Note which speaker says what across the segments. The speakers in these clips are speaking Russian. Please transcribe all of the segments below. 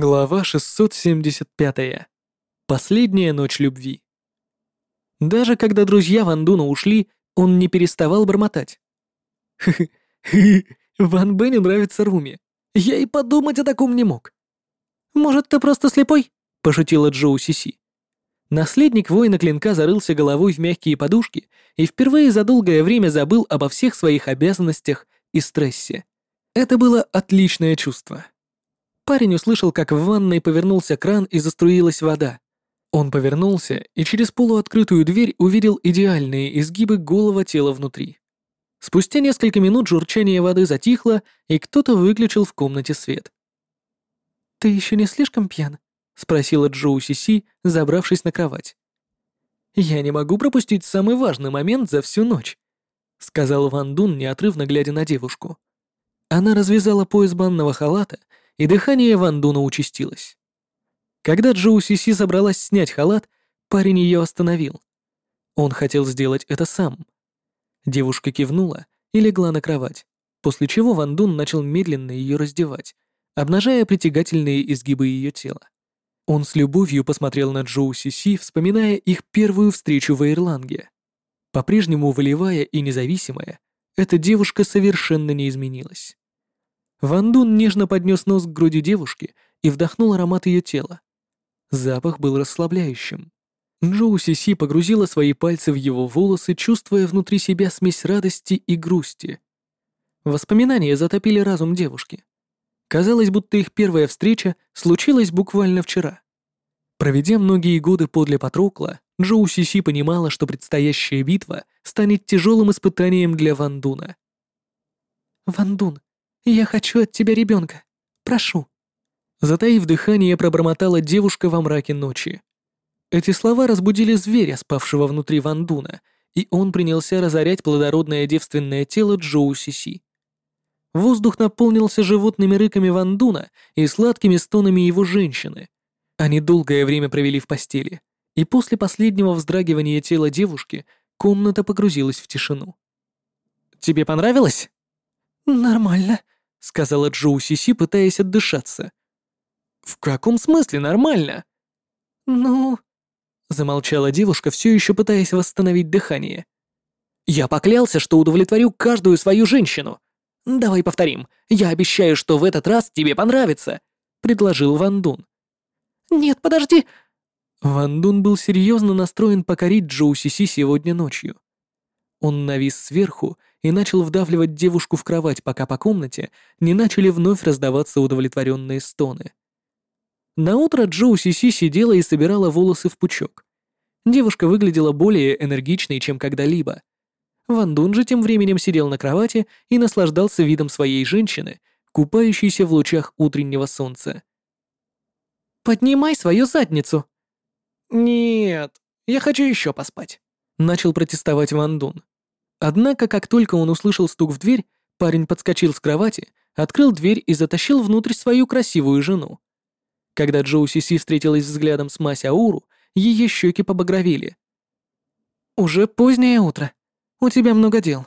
Speaker 1: Глава 675. Последняя ночь любви. Даже когда друзья Ван Дуна ушли, он не переставал бормотать. «Хы-хы, Ван Беню нравится Руми. Я и подумать о таком не мог». «Может, ты просто слепой?» — пошутила Джоу Сиси. Наследник воина клинка зарылся головой в мягкие подушки и впервые за долгое время забыл обо всех своих обязанностях и стрессе. Это было отличное чувство. Парень услышал, как в ванной повернулся кран и заструилась вода. Он повернулся и через полуоткрытую дверь увидел идеальные изгибы голого тела внутри. Спустя несколько минут журчание воды затихло, и кто-то выключил в комнате свет. «Ты еще не слишком пьян?» — спросила Джоу Сиси, забравшись на кровать. «Я не могу пропустить самый важный момент за всю ночь», — сказал Ван Дун, неотрывно глядя на девушку. Она развязала пояс банного халата, и дыхание Ван Дуна участилось. Когда Джоу Сиси собралась снять халат, парень ее остановил. Он хотел сделать это сам. Девушка кивнула и легла на кровать, после чего Ван Дун начал медленно ее раздевать, обнажая притягательные изгибы ее тела. Он с любовью посмотрел на Джоу Сиси, вспоминая их первую встречу в Ирланге. По-прежнему волевая и независимая, эта девушка совершенно не изменилась. Ван Дун нежно поднес нос к груди девушки и вдохнул аромат ее тела. Запах был расслабляющим. Джоу Сиси погрузила свои пальцы в его волосы, чувствуя внутри себя смесь радости и грусти. Воспоминания затопили разум девушки. Казалось, будто их первая встреча случилась буквально вчера. Проведя многие годы подле Патрокла, Джоу Сиси понимала, что предстоящая битва станет тяжелым испытанием для Ван Дуна. «Ван Дун, я хочу от тебя ребенка. Прошу». Затаив дыхание, пробормотала девушка во мраке ночи. Эти слова разбудили зверя, спавшего внутри Вандуна, и он принялся разорять плодородное девственное тело Джоу Сиси. Воздух наполнился животными рыками Вандуна и сладкими стонами его женщины. Они долгое время провели в постели, и после последнего вздрагивания тела девушки комната погрузилась в тишину. «Тебе понравилось?» «Нормально», — сказала Джоу Сиси, пытаясь отдышаться. «В каком смысле нормально?» «Ну...» — замолчала девушка, все еще пытаясь восстановить дыхание. «Я поклялся, что удовлетворю каждую свою женщину. Давай повторим. Я обещаю, что в этот раз тебе понравится», — предложил Ван Дун. «Нет, подожди!» Ван Дун был серьезно настроен покорить Джоу Сиси сегодня ночью. Он навис сверху и начал вдавливать девушку в кровать, пока по комнате не начали вновь раздаваться удовлетворенные стоны. На утро Джоу Сиси сидела и собирала волосы в пучок. Девушка выглядела более энергичной, чем когда-либо. Ван Дун же тем временем сидел на кровати и наслаждался видом своей женщины, купающейся в лучах утреннего солнца. «Поднимай свою задницу!» «Нет, я хочу еще поспать», — начал протестовать Ван Дун. Однако, как только он услышал стук в дверь, парень подскочил с кровати, открыл дверь и затащил внутрь свою красивую жену. Когда Джоу Сиси встретилась взглядом с Мася Ауру, ее щеки побагровели. «Уже позднее утро. У тебя много дел».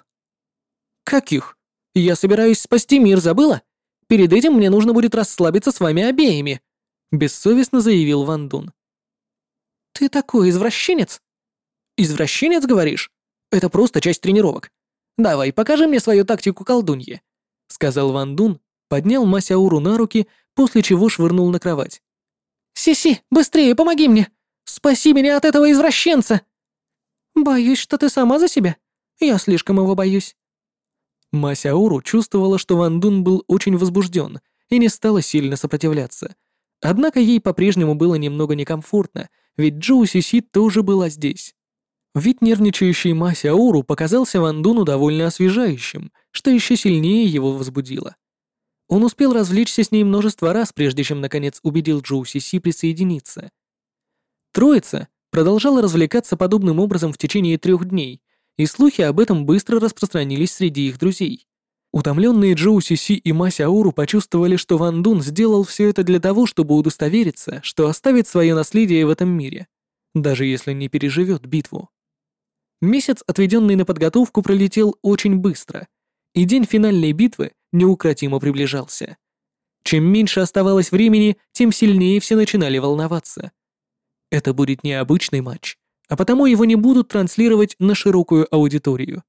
Speaker 1: «Каких? Я собираюсь спасти мир, забыла? Перед этим мне нужно будет расслабиться с вами обеими», — бессовестно заявил Ван Дун. «Ты такой извращенец?» «Извращенец, говоришь? Это просто часть тренировок. Давай, покажи мне свою тактику колдуньи», — сказал Ван Дун, поднял Масяуру на руки, после чего швырнул на кровать. «Си-си, быстрее, помоги мне! Спаси меня от этого извращенца!» «Боюсь, что ты сама за себя. Я слишком его боюсь». Масяуру чувствовала, что Ван Дун был очень возбужден и не стала сильно сопротивляться. Однако ей по-прежнему было немного некомфортно, ведь Джоу Сиси тоже была здесь. Вид нервничающей Маси Ауру показался Ван Дуну довольно освежающим, что еще сильнее его возбудило. Он успел развлечься с ней множество раз, прежде чем, наконец, убедил Джоу Сиси присоединиться. Троица продолжала развлекаться подобным образом в течение трех дней, и слухи об этом быстро распространились среди их друзей. Утомленные Джоу Сиси и Мася Ауру почувствовали, что Ван Дун сделал все это для того, чтобы удостовериться, что оставит свое наследие в этом мире, даже если не переживет битву. Месяц, отведенный на подготовку, пролетел очень быстро, и день финальной битвы неукротимо приближался. Чем меньше оставалось времени, тем сильнее все начинали волноваться. Это будет не обычный матч, а потому его не будут транслировать на широкую аудиторию.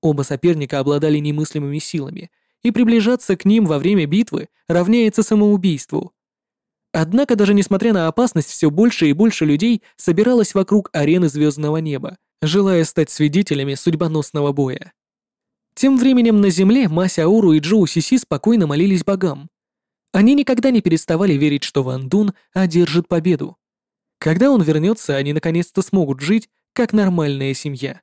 Speaker 1: Оба соперника обладали немыслимыми силами, и приближаться к ним во время битвы равняется самоубийству. Однако даже несмотря на опасность, все больше и больше людей собиралось вокруг арены звездного неба, желая стать свидетелями судьбоносного боя. Тем временем на земле Масяуру и Джоу Сиси спокойно молились богам. Они никогда не переставали верить, что Ван Дун одержит победу. Когда он вернется, они наконец-то смогут жить, как нормальная семья.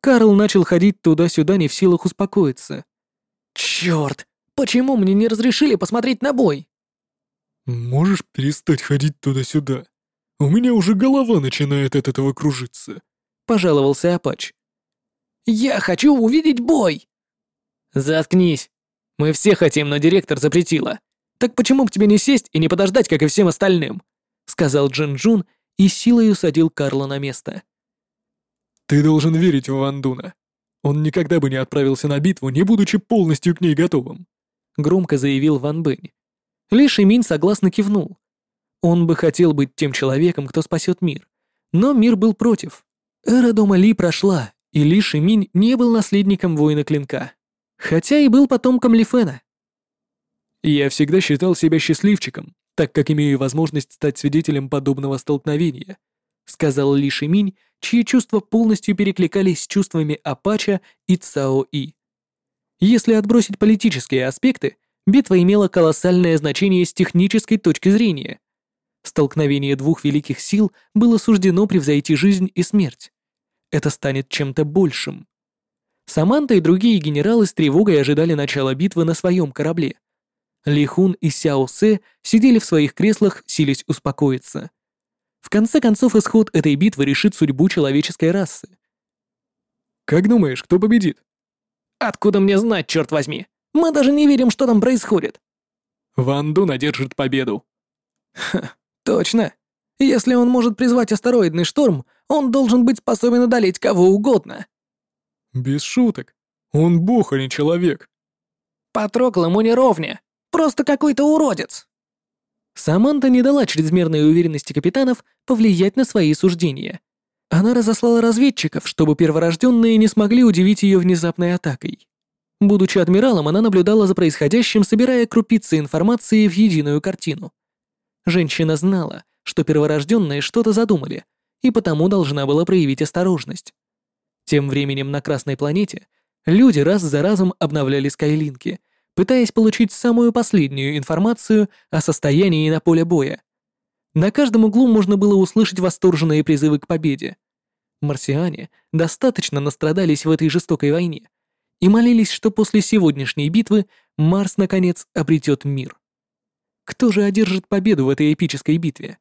Speaker 1: Карл начал ходить туда-сюда, не в силах успокоиться. «Чёрт! Почему мне не разрешили посмотреть на бой?»
Speaker 2: «Можешь перестать ходить туда-сюда? У меня уже голова начинает от этого кружиться», —
Speaker 1: пожаловался Апач. «Я хочу увидеть бой!» «Заткнись! Мы все хотим, но директор запретила. Так почему бы тебе не сесть и не подождать, как и всем остальным?» — сказал Джин Джун и силой усадил Карла на место.
Speaker 2: «Ты должен верить в Вандуна. Он никогда бы не отправился на битву, не будучи полностью к ней готовым», — громко заявил Ван Бэнь.
Speaker 1: Ли Шимин согласно кивнул. Он бы хотел быть тем человеком, кто спасет мир. Но мир был против. Эра дома Ли прошла, и Ли Шимин не был наследником воина клинка. Хотя и был потомком Ли Фэна.
Speaker 2: «Я всегда считал себя счастливчиком, так как имею возможность стать свидетелем подобного столкновения», сказал Ли Шиминь, чьи чувства полностью перекликались с чувствами Апача и Цао И.
Speaker 1: Если отбросить политические аспекты, битва имела колоссальное значение с технической точки зрения. Столкновение двух великих сил было суждено превзойти жизнь и смерть. Это станет чем-то большим. Саманта и другие генералы с тревогой ожидали начала битвы на своем корабле. Ли Хун и Сяо Сэ сидели в своих креслах, силясь успокоиться. В конце концов, исход этой битвы решит судьбу человеческой расы.
Speaker 2: «Как думаешь, кто победит?»
Speaker 1: «Откуда мне знать, черт возьми? Мы даже не видим, что там происходит».
Speaker 2: «Ван Дун одержит победу».
Speaker 1: «Ха, точно. Если он может призвать астероидный шторм, он должен быть способен одолеть кого угодно».
Speaker 2: «Без шуток. Он бог, а не человек».
Speaker 1: «Патрокл ему не ровня. Просто какой-то уродец». Саманта не дала чрезмерной уверенности капитанов повлиять на свои суждения. Она разослала разведчиков, чтобы перворожденные не смогли удивить ее внезапной атакой. Будучи адмиралом, она наблюдала за происходящим, собирая крупицы информации в единую картину. Женщина знала, что перворожденные что-то задумали, и потому должна была проявить осторожность. Тем временем на Красной планете люди раз за разом обновляли скайлинки, пытаясь получить самую последнюю информацию о состоянии на поле боя. На каждом углу можно было услышать восторженные призывы к победе. Марсиане достаточно настрадались в этой жестокой войне и молились, что после сегодняшней битвы Марс наконец обретет мир. Кто же одержит победу в этой эпической битве?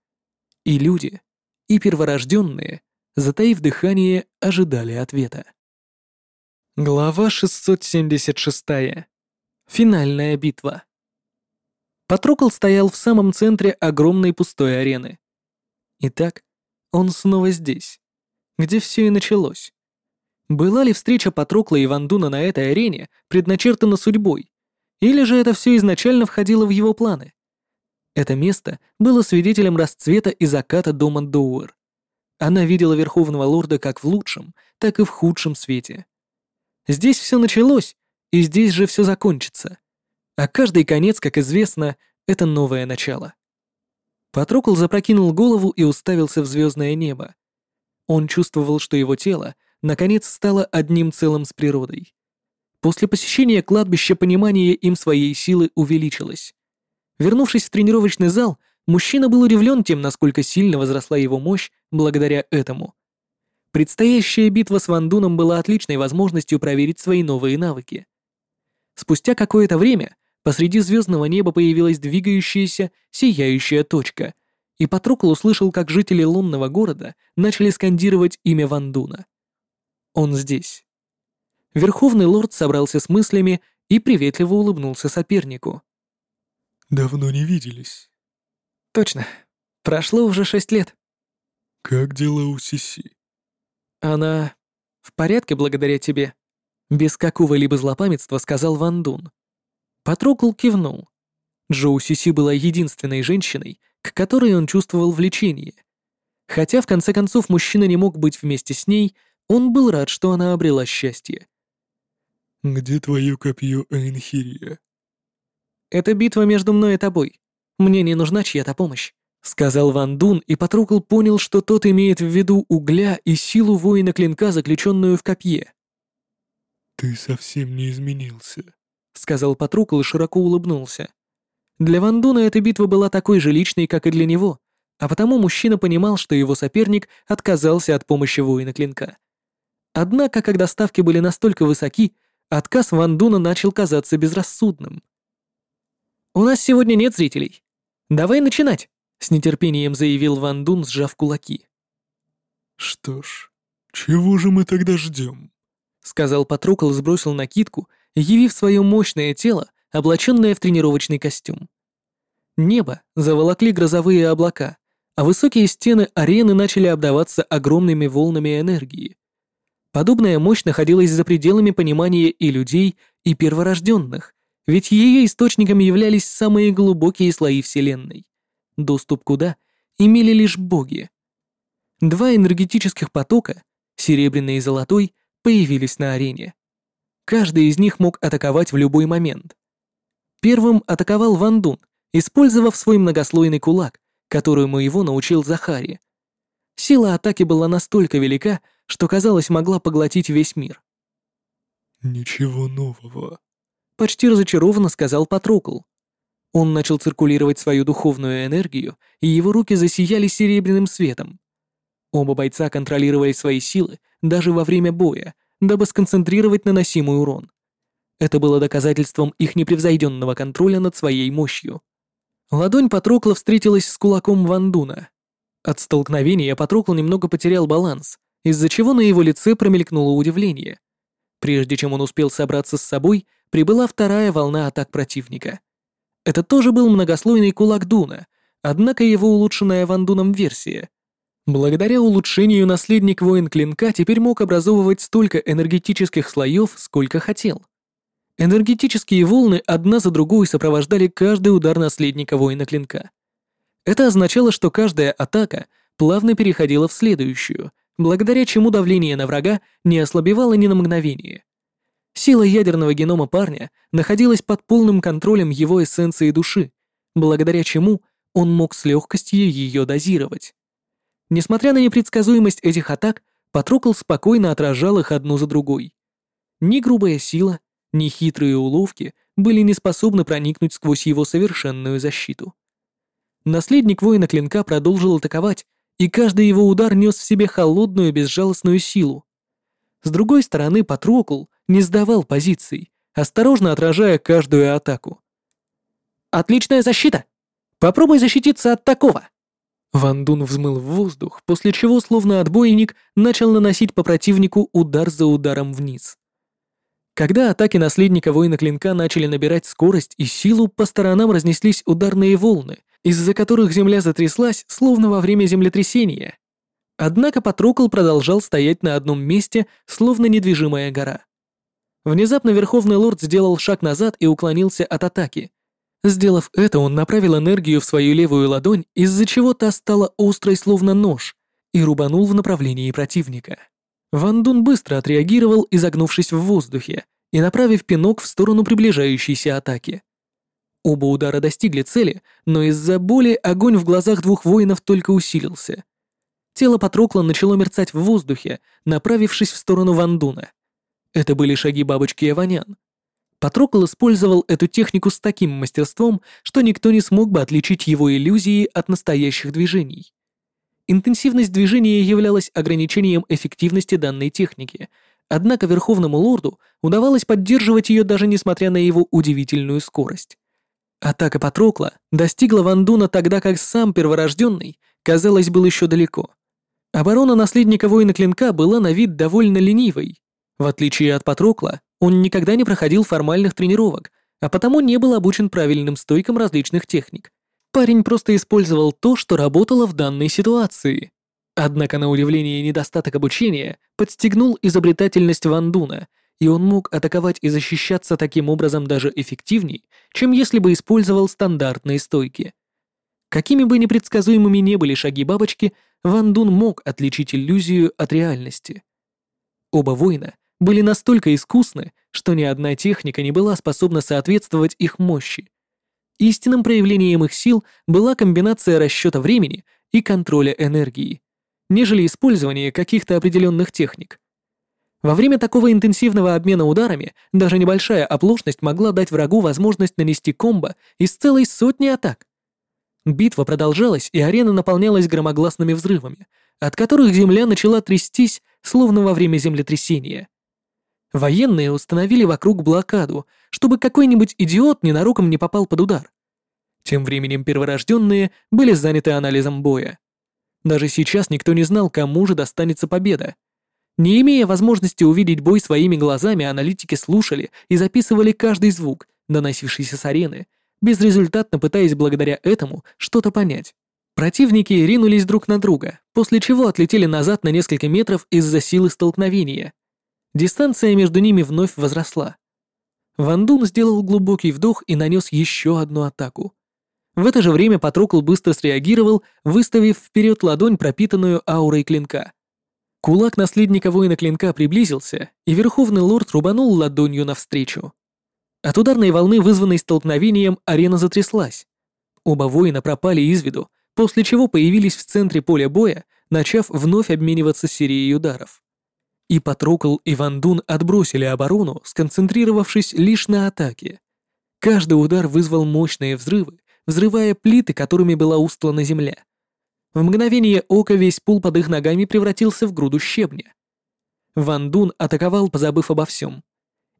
Speaker 1: И люди, и перворожденные, затаив дыхание, ожидали ответа. Глава 676. Финальная битва. Патрокл стоял в самом центре огромной пустой арены. Итак, он снова здесь, где все и началось. Была ли встреча Патрокла и Вандуна на этой арене предначертана судьбой, или же это все изначально входило в его планы? Это место было свидетелем расцвета и заката дома Доуэр. Она видела Верховного Лорда как в лучшем, так и в худшем свете. Здесь все началось, и здесь же все закончится. А каждый конец, как известно, это новое начало. Патрокл запрокинул голову и уставился в звездное небо. Он чувствовал, что его тело, наконец, стало одним целым с природой. После посещения кладбища понимание им своей силы увеличилось. Вернувшись в тренировочный зал, мужчина был удивлен тем, насколько сильно возросла его мощь благодаря этому. Предстоящая битва с Вандуном была отличной возможностью проверить свои новые навыки. Спустя какое-то время посреди звездного неба появилась двигающаяся, сияющая точка, и Патрокл услышал, как жители лунного города начали скандировать имя Вандуна. Он здесь. Верховный лорд собрался с мыслями и приветливо улыбнулся сопернику.
Speaker 2: «Давно не виделись».
Speaker 1: «Точно. Прошло уже шесть лет».
Speaker 2: «Как дела у Сиси?»
Speaker 1: «Она в порядке благодаря тебе», без какого-либо злопамятства сказал Ван Дун. Патрокл кивнул. Джоу Сиси была единственной женщиной, к которой он чувствовал влечение. Хотя, в конце концов, мужчина не мог быть вместе с ней, он был рад, что она обрела счастье.
Speaker 2: «Где твое копье Эйнхирия?»
Speaker 1: «Это битва между мной и тобой. Мне не нужна чья-то помощь», — сказал Ван Дун, и Патрукл понял, что тот имеет в виду угля и силу воина клинка, заключенную в копье.
Speaker 2: «Ты совсем не изменился», —
Speaker 1: сказал Патрукл и широко улыбнулся. Для Ван Дуна эта битва была такой же личной, как и для него, а потому мужчина понимал, что его соперник отказался от помощи воина клинка. Однако, когда ставки были настолько высоки, отказ Ван Дуна начал казаться безрассудным. «У нас сегодня нет зрителей. Давай начинать», — с нетерпением заявил Ван Дун, сжав кулаки.
Speaker 2: «Что ж, чего же мы тогда ждем?»
Speaker 1: — сказал Патрукл сбросил накидку, явив свое мощное тело, облаченное в тренировочный костюм. Небо заволокли грозовые облака, а высокие стены арены начали обдаваться огромными волнами энергии. Подобная мощь находилась за пределами понимания и людей, и перворожденных, ведь ее источниками являлись самые глубокие слои Вселенной, доступ куда имели лишь боги. Два энергетических потока, серебряный и золотой, появились на арене. Каждый из них мог атаковать в любой момент. Первым атаковал Ван Дун, использовав свой многослойный кулак, которому его научил Захари. Сила атаки была настолько велика, что, казалось, могла поглотить весь мир.
Speaker 2: «Ничего нового», —
Speaker 1: почти разочарованно сказал Патрокл. Он начал циркулировать свою духовную энергию, и его руки засияли серебряным светом. Оба бойца контролировали свои силы даже во время боя, дабы сконцентрировать наносимый урон. Это было доказательством их непревзойденного контроля над своей мощью. Ладонь Патрокла встретилась с кулаком Вандуна. От столкновения Патрокл немного потерял баланс, из-за чего на его лице промелькнуло удивление. Прежде чем он успел собраться с собой, прибыла вторая волна атак противника. Это тоже был многослойный кулак Дуна, однако его улучшенная Вандуном версия. Благодаря улучшению наследник воин клинка теперь мог образовывать столько энергетических слоев, сколько хотел. Энергетические волны одна за другой сопровождали каждый удар наследника воина клинка. Это означало, что каждая атака плавно переходила в следующую, благодаря чему давление на врага не ослабевало ни на мгновение. Сила ядерного генома парня находилась под полным контролем его эссенции души, благодаря чему он мог с легкостью ее дозировать. Несмотря на непредсказуемость этих атак, Патрокл спокойно отражал их одну за другой. Ни грубая сила, ни хитрые уловки были не способны проникнуть сквозь его совершенную защиту. Наследник воина клинка продолжил атаковать, и каждый его удар нес в себе холодную безжалостную силу. С другой стороны, Патрокл не сдавал позиций, осторожно отражая каждую атаку. «Отличная защита! Попробуй защититься от такого!» Ван Дун взмыл в воздух, после чего, словно отбойник, начал наносить по противнику удар за ударом вниз. Когда атаки наследника воина клинка начали набирать скорость и силу, по сторонам разнеслись ударные волны, из-за которых земля затряслась, словно во время землетрясения. Однако Патрокл продолжал стоять на одном месте, словно недвижимая гора. Внезапно Верховный Лорд сделал шаг назад и уклонился от атаки. Сделав это, он направил энергию в свою левую ладонь, из-за чего та стала острой, словно нож, и рубанул в направлении противника. Ван Дун быстро отреагировал, изогнувшись в воздухе и направив пинок в сторону приближающейся атаки. Оба удара достигли цели, но из-за боли огонь в глазах двух воинов только усилился. Тело Патрокла начало мерцать в воздухе, направившись в сторону Ван Дуна. Это были шаги бабочки Эванян. Патрокл использовал эту технику с таким мастерством, что никто не смог бы отличить его иллюзии от настоящих движений. Интенсивность движения являлась ограничением эффективности данной техники, однако Верховному Лорду удавалось поддерживать ее даже несмотря на его удивительную скорость. Атака Патрокла достигла Вандуна тогда, как сам перворожденный, казалось, был еще далеко. Оборона наследника воина клинка была на вид довольно ленивой. В отличие от Патрокла, он никогда не проходил формальных тренировок, а потому не был обучен правильным стойкам различных техник, Парень просто использовал то, что работало в данной ситуации. Однако, на удивление, недостаток обучения подстегнул изобретательность Ван Дуна, и он мог атаковать и защищаться таким образом даже эффективней, чем если бы использовал стандартные стойки. Какими бы непредсказуемыми не были шаги бабочки, Ван Дун мог отличить иллюзию от реальности. Оба воина были настолько искусны, что ни одна техника не была способна соответствовать их мощи. Истинным проявлением их сил была комбинация расчета времени и контроля энергии, нежели использование каких-то определенных техник. Во время такого интенсивного обмена ударами даже небольшая оплошность могла дать врагу возможность нанести комбо из целой сотни атак. Битва продолжалась, и арена наполнялась громогласными взрывами, от которых земля начала трястись, словно во время землетрясения. Военные установили вокруг блокаду, чтобы какой-нибудь идиот ненароком не попал под удар. Тем временем перворожденные были заняты анализом боя. Даже сейчас никто не знал, кому же достанется победа. Не имея возможности увидеть бой своими глазами, аналитики слушали и записывали каждый звук, доносившийся с арены, безрезультатно пытаясь благодаря этому что-то понять. Противники ринулись друг на друга, после чего отлетели назад на несколько метров из-за силы столкновения. Дистанция между ними вновь возросла. Ван Дун сделал глубокий вдох и нанес еще одну атаку. В это же время Патрокл быстро среагировал, выставив вперед ладонь, пропитанную аурой клинка. Кулак наследника воина клинка приблизился, и Верховный Лорд рубанул ладонью навстречу. От ударной волны, вызванной столкновением, арена затряслась. Оба воина пропали из виду, после чего появились в центре поля боя, начав вновь обмениваться серией ударов. И Патрокл и Ван Дун отбросили оборону, сконцентрировавшись лишь на атаке. Каждый удар вызвал мощные взрывы, взрывая плиты, которыми была устлана земля. В мгновение ока весь пул под их ногами превратился в груду щебня. Ван Дун атаковал, позабыв обо всем.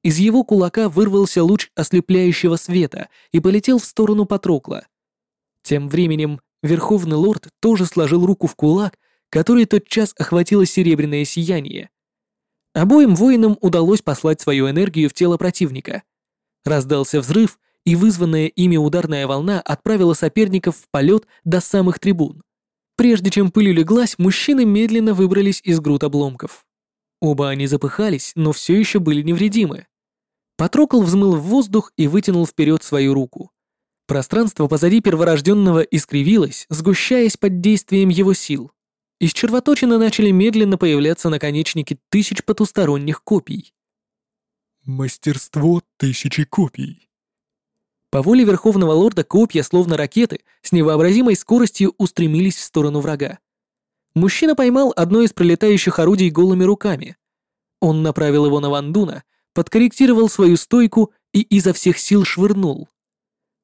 Speaker 1: Из его кулака вырвался луч ослепляющего света и полетел в сторону Патрокла. Тем временем Верховный Лорд тоже сложил руку в кулак, который тотчас охватило серебряное сияние. Обоим воинам удалось послать свою энергию в тело противника. Раздался взрыв, и вызванная ими ударная волна отправила соперников в полет до самых трибун. Прежде чем пыль улеглась, мужчины медленно выбрались из груд обломков. Оба они запыхались, но все еще были невредимы. Патрокол взмыл в воздух и вытянул вперед свою руку. Пространство позади перворожденного искривилось, сгущаясь под действием его сил. Из червоточины начали медленно появляться наконечники тысяч потусторонних копий.
Speaker 2: Мастерство тысячи копий.
Speaker 1: По воле Верховного Лорда копья, словно ракеты, с невообразимой скоростью устремились в сторону врага. Мужчина поймал одно из пролетающих орудий голыми руками. Он направил его на Вандуна, подкорректировал свою стойку и изо всех сил швырнул.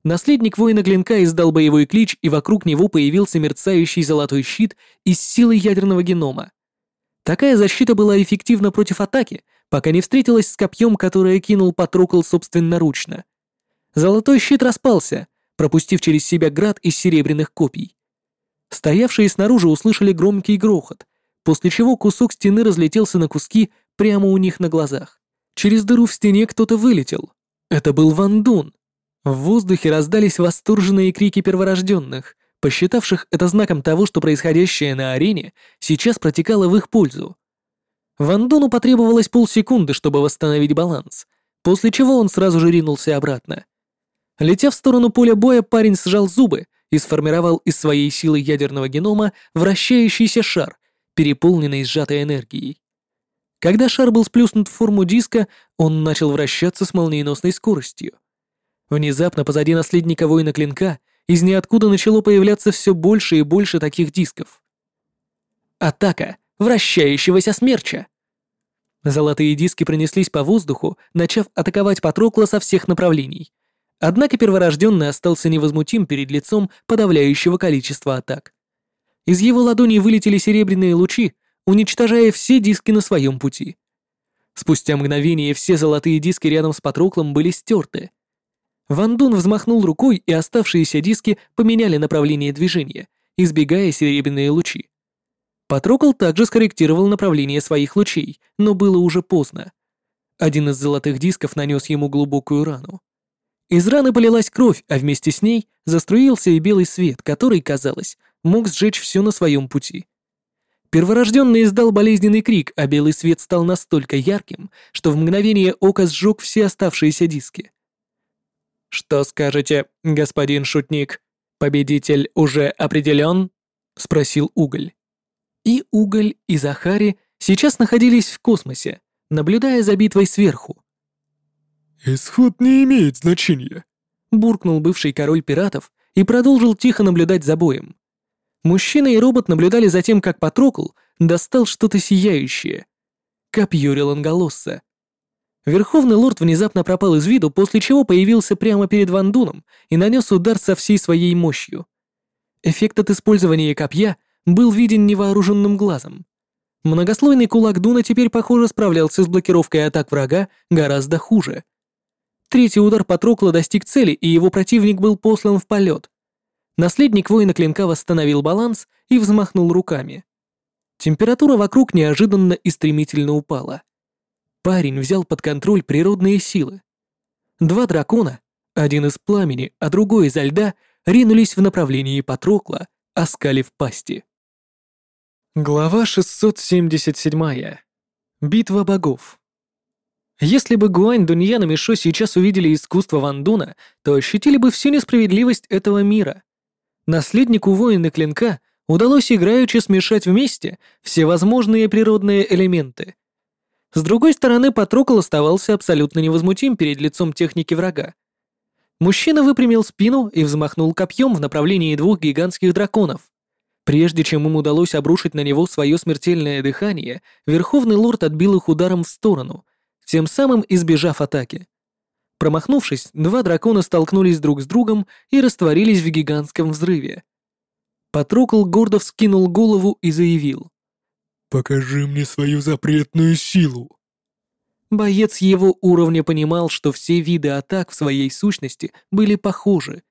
Speaker 1: Наследник воина клинка издал боевой клич, и вокруг него появился мерцающий золотой щит из силы ядерного генома. Такая защита была эффективна против атаки, пока не встретилась с копьем, которое кинул Патрокл собственноручно. Золотой щит распался, пропустив через себя град из серебряных копий. Стоявшие снаружи услышали громкий грохот, после чего кусок стены разлетелся на куски прямо у них на глазах. Через дыру в стене кто-то вылетел. Это был Ван Дун. В воздухе раздались восторженные крики перворожденных, посчитавших это знаком того, что происходящее на арене сейчас протекало в их пользу. Ван Дуну потребовалось полсекунды, чтобы восстановить баланс, после чего он сразу же ринулся обратно. Летя в сторону поля боя, парень сжал зубы и сформировал из своей силы ядерного генома вращающийся шар, переполненный сжатой энергией. Когда шар был сплюснут в форму диска, он начал вращаться с молниеносной скоростью. Внезапно позади наследника воина клинка из ниоткуда начало появляться все больше и больше таких дисков. Атака вращающегося смерча. Золотые диски пронеслись по воздуху, начав атаковать Патрокла со всех направлений. Однако перворожденный остался невозмутим перед лицом подавляющего количества атак. Из его ладоней вылетели серебряные лучи, уничтожая все диски на своем пути. Спустя мгновение все золотые диски рядом с Патроклом были стерты. Ван Дун взмахнул рукой, и оставшиеся диски поменяли направление движения, избегая серебряные лучи. Патрокл также скорректировал направление своих лучей, но было уже поздно. Один из золотых дисков нанес ему глубокую рану. Из раны полилась кровь, а вместе с ней заструился и белый свет, который, казалось, мог сжечь все на своем пути. Перворожденный издал болезненный крик, а белый свет стал настолько ярким, что в мгновение ока сжег все оставшиеся диски. «Что скажете, господин шутник? Победитель уже определен?» — спросил Уголь. И Уголь, и Захари сейчас находились в космосе, наблюдая за битвой сверху.
Speaker 2: «Исход не имеет значения», — буркнул бывший король пиратов и продолжил тихо наблюдать за боем.
Speaker 1: Мужчина и робот наблюдали за тем, как Патрокл достал что-то сияющее. Копье Реланголосса. Верховный лорд внезапно пропал из виду, после чего появился прямо перед Вандуном и нанес удар со всей своей мощью. Эффект от использования копья был виден невооруженным глазом. Многослойный кулак Дуна теперь, похоже, справлялся с блокировкой атак врага гораздо хуже. Третий удар Патрокла достиг цели, и его противник был послан в полет. Наследник воина клинка восстановил баланс и взмахнул руками. Температура вокруг неожиданно и стремительно упала. Парень взял под контроль природные силы. Два дракона, один из пламени, а другой изо льда, ринулись в направлении Патрокла, оскалив пасти. Глава 677. Битва богов. Если бы Гуань, Дуньян и Мишо сейчас увидели искусство Вандуна, то ощутили бы всю несправедливость этого мира. Наследнику воина клинка удалось играючи смешать вместе все возможные природные элементы. С другой стороны, Патрокол оставался абсолютно невозмутим перед лицом техники врага. Мужчина выпрямил спину и взмахнул копьем в направлении двух гигантских драконов. Прежде чем им удалось обрушить на него свое смертельное дыхание, Верховный Лорд отбил их ударом в сторону, тем самым избежав атаки. Промахнувшись, два дракона столкнулись друг с другом и растворились в гигантском взрыве. Патрокл гордо вскинул голову и заявил.
Speaker 2: «Покажи мне свою запретную силу!»
Speaker 1: Боец его уровня понимал, что все виды атак в своей сущности были похожи.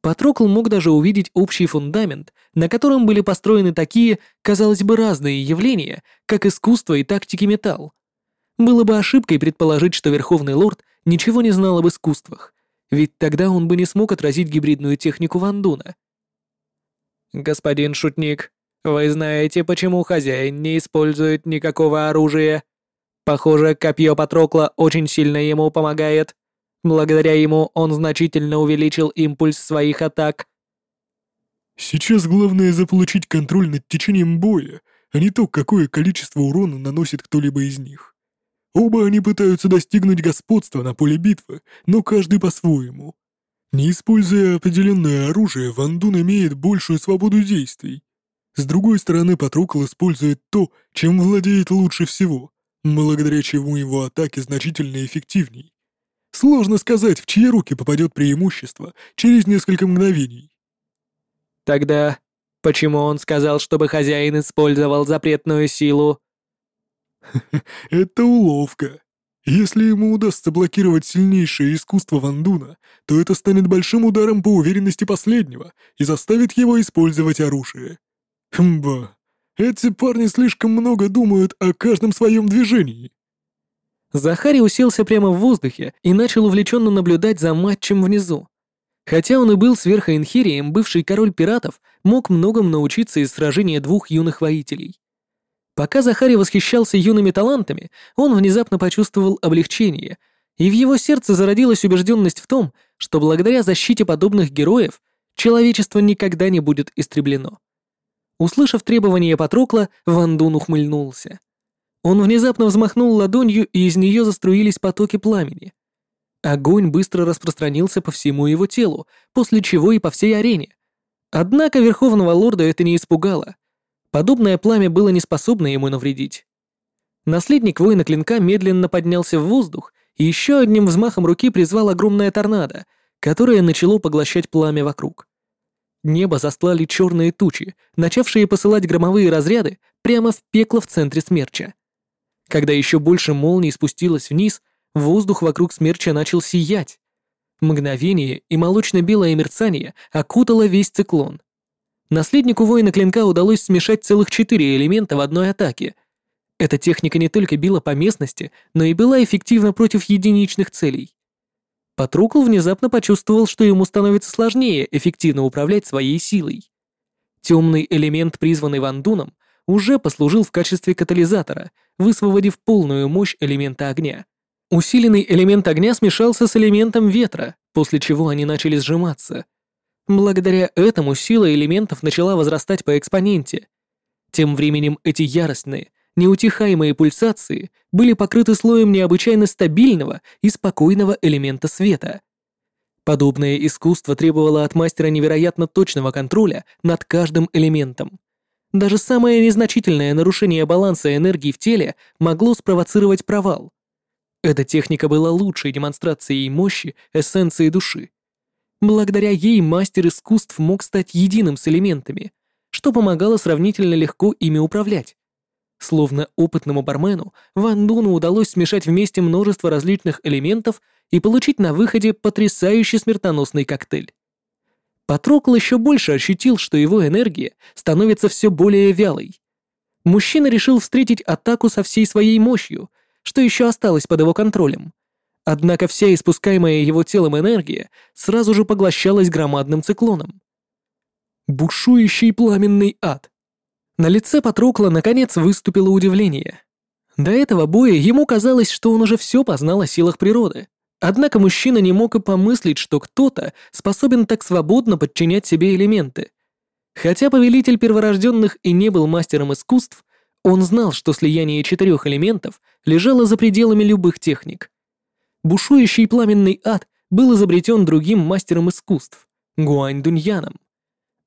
Speaker 1: Патрокл мог даже увидеть общий фундамент, на котором были построены такие, казалось бы, разные явления, как искусство и тактики металл. Было бы ошибкой предположить, что Верховный Лорд ничего не знал об искусствах, ведь тогда он бы не смог отразить гибридную технику Вандуна. «Господин шутник, вы знаете, почему хозяин не использует никакого оружия? Похоже, копье Патрокла очень сильно ему помогает. Благодаря ему он значительно увеличил импульс своих атак».
Speaker 2: «Сейчас главное заполучить контроль над течением боя, а не то, какое количество урона наносит кто-либо из них. Оба они пытаются достигнуть господства на поле битвы, но каждый по-своему. Не используя определенное оружие, Ван Дун имеет большую свободу действий. С другой стороны, Патрокл использует то, чем владеет лучше всего, благодаря чему его атаки значительно эффективней. Сложно сказать, в чьи руки попадет преимущество через несколько мгновений.
Speaker 1: Тогда почему он сказал, чтобы хозяин использовал запретную силу?
Speaker 2: Это уловка. Если ему удастся блокировать сильнейшее искусство Вандуна, то это станет большим ударом по уверенности последнего и заставит его использовать оружие. Хмба, эти парни слишком много думают о каждом своем движении.
Speaker 1: Захари уселся прямо в воздухе и начал увлеченно наблюдать за матчем внизу. Хотя он и был сверхоинхирием, бывший король пиратов мог многому научиться из сражения двух юных воителей. Пока Захари восхищался юными талантами, он внезапно почувствовал облегчение, и в его сердце зародилась убежденность в том, что благодаря защите подобных героев человечество никогда не будет истреблено. Услышав требования Патрокла, Ван Дун ухмыльнулся. Он внезапно взмахнул ладонью, и из нее заструились потоки пламени. Огонь быстро распространился по всему его телу, после чего и по всей арене. Однако Верховного Лорда это не испугало. Подобное пламя было не способно ему навредить. Наследник воина клинка медленно поднялся в воздух и еще одним взмахом руки призвал огромное торнадо, которое начало поглощать пламя вокруг. Небо застлали черные тучи, начавшие посылать громовые разряды прямо в пекло в центре смерча. Когда еще больше молний спустилось вниз, воздух вокруг смерча начал сиять. Мгновение и молочно-белое мерцание окутало весь циклон. Наследнику воина клинка удалось смешать целых четыре элемента в одной атаке. Эта техника не только била по местности, но и была эффективна против единичных целей. Патрукл внезапно почувствовал, что ему становится сложнее эффективно управлять своей силой. Темный элемент, призванный Вандуном, уже послужил в качестве катализатора, высвободив полную мощь элемента огня. Усиленный элемент огня смешался с элементом ветра, после чего они начали сжиматься. Благодаря этому сила элементов начала возрастать по экспоненте. Тем временем эти яростные, неутихаемые пульсации были покрыты слоем необычайно стабильного и спокойного элемента света. Подобное искусство требовало от мастера невероятно точного контроля над каждым элементом. Даже самое незначительное нарушение баланса энергии в теле могло спровоцировать провал. Эта техника была лучшей демонстрацией мощи эссенции души. Благодаря ей мастер искусств мог стать единым с элементами, что помогало сравнительно легко ими управлять. Словно опытному бармену, Ван Дуну удалось смешать вместе множество различных элементов и получить на выходе потрясающий смертоносный коктейль. Патрокл еще больше ощутил, что его энергия становится все более вялой. Мужчина решил встретить атаку со всей своей мощью, что еще осталось под его контролем. Однако вся испускаемая его телом энергия сразу же поглощалась громадным циклоном. Бушующий пламенный ад. На лице Патрокла наконец выступило удивление. До этого боя ему казалось, что он уже все познал о силах природы. Однако мужчина не мог и помыслить, что кто-то способен так свободно подчинять себе элементы. Хотя повелитель перворожденных и не был мастером искусств, он знал, что слияние четырех элементов лежало за пределами любых техник. Бушующий пламенный ад был изобретен другим мастером искусств — Гуань Дуньяном.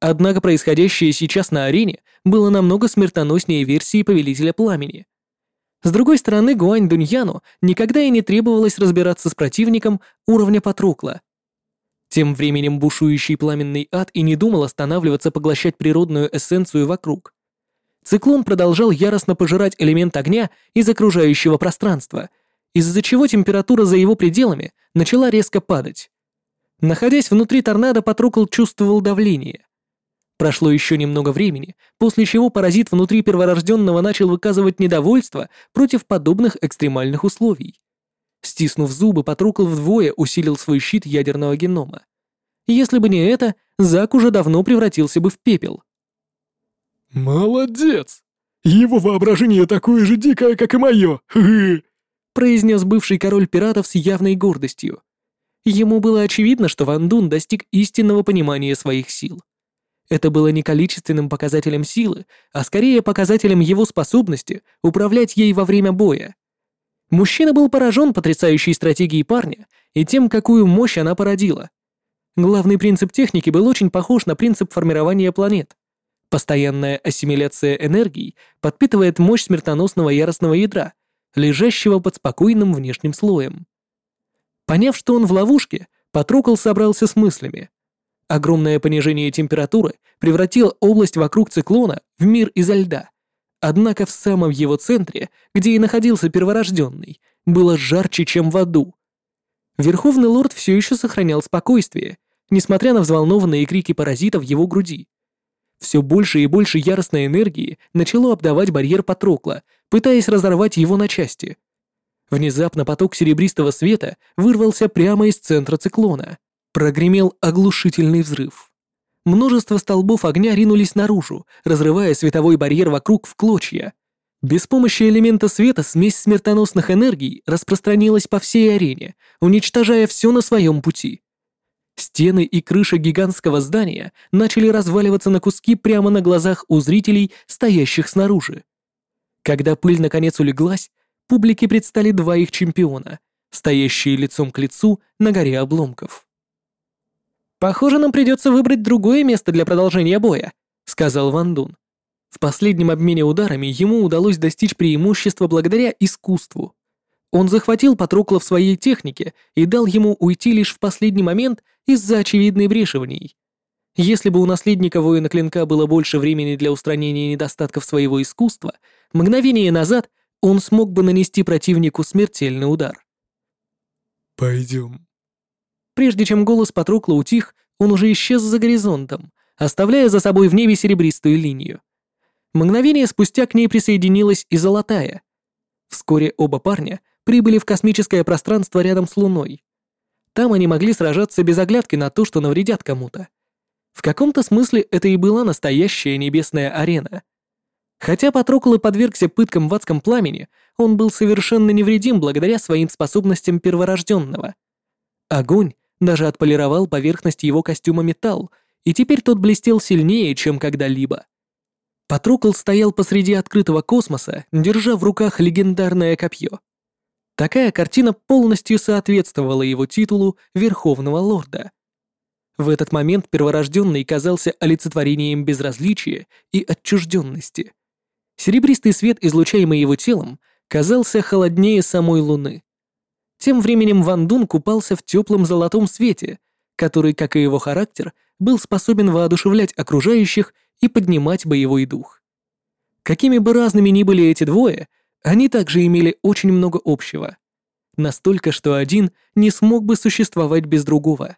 Speaker 1: Однако происходящее сейчас на арене было намного смертоноснее версии Повелителя Пламени. С другой стороны, Гуань Дуньяну никогда и не требовалось разбираться с противником уровня Патрокла. Тем временем бушующий пламенный ад и не думал останавливаться поглощать природную эссенцию вокруг. Циклон продолжал яростно пожирать элемент огня из окружающего пространства — из-за чего температура за его пределами начала резко падать. Находясь внутри торнадо, Патрукл чувствовал давление. Прошло еще немного времени, после чего паразит внутри перворожденного начал выказывать недовольство против подобных экстремальных условий. Стиснув зубы, Патрукл вдвое усилил свой щит ядерного генома. Если бы не это, Зак уже давно превратился бы в пепел.
Speaker 2: «Молодец! Его воображение такое же дикое, как и мое!
Speaker 1: произнес бывший король пиратов с явной гордостью. Ему было очевидно, что Ван Дун достиг истинного понимания своих сил. Это было не количественным показателем силы, а скорее показателем его способности управлять ей во время боя. Мужчина был поражен потрясающей стратегией парня и тем, какую мощь она породила. Главный принцип техники был очень похож на принцип формирования планет. Постоянная ассимиляция энергии подпитывает мощь смертоносного яростного ядра, лежащего под спокойным внешним слоем. Поняв, что он в ловушке, Патрокол собрался с мыслями. Огромное понижение температуры превратило область вокруг циклона в мир изо льда. Однако в самом его центре, где и находился перворожденный, было жарче, чем в аду. Верховный лорд все еще сохранял спокойствие, несмотря на взволнованные крики паразитов в его груди. Все больше и больше яростной энергии начало обдавать барьер Патрокла, пытаясь разорвать его на части. Внезапно поток серебристого света вырвался прямо из центра циклона. Прогремел оглушительный взрыв. Множество столбов огня ринулись наружу, разрывая световой барьер вокруг в клочья. Без помощи элемента света смесь смертоносных энергий распространилась по всей арене, уничтожая все на своем пути. Стены и крыша гигантского здания начали разваливаться на куски прямо на глазах у зрителей, стоящих снаружи. Когда пыль наконец улеглась, публике предстали два их чемпиона, стоящие лицом к лицу на горе обломков. «Похоже, нам придется выбрать другое место для продолжения боя», — сказал Ван Дун. В последнем обмене ударами ему удалось достичь преимущества благодаря искусству. Он захватил Патрокла в своей технике и дал ему уйти лишь в последний момент из-за очевидной ней. Если бы у наследника воина клинка было больше времени для устранения недостатков своего искусства, мгновение назад он смог бы нанести противнику смертельный удар.
Speaker 2: «Пойдем».
Speaker 1: Прежде чем голос Патрокла утих, он уже исчез за горизонтом, оставляя за собой в небе серебристую линию. Мгновение спустя к ней присоединилась и золотая. Вскоре оба парня прибыли в космическое пространство рядом с Луной. Там они могли сражаться без оглядки на то, что навредят кому-то. В каком-то смысле это и была настоящая небесная арена. Хотя Патрокол и подвергся пыткам в адском пламени, он был совершенно невредим благодаря своим способностям перворожденного. Огонь даже отполировал поверхность его костюма металл, и теперь тот блестел сильнее, чем когда-либо. Патрокл стоял посреди открытого космоса, держа в руках легендарное копье. Такая картина полностью соответствовала его титулу Верховного Лорда. В этот момент перворожденный казался олицетворением безразличия и отчужденности. Серебристый свет, излучаемый его телом, казался холоднее самой Луны. Тем временем Ван Дун купался в теплом золотом свете, который, как и его характер, был способен воодушевлять окружающих и поднимать боевой дух. Какими бы разными ни были эти двое, они также имели очень много общего. Настолько, что один не смог бы существовать без другого.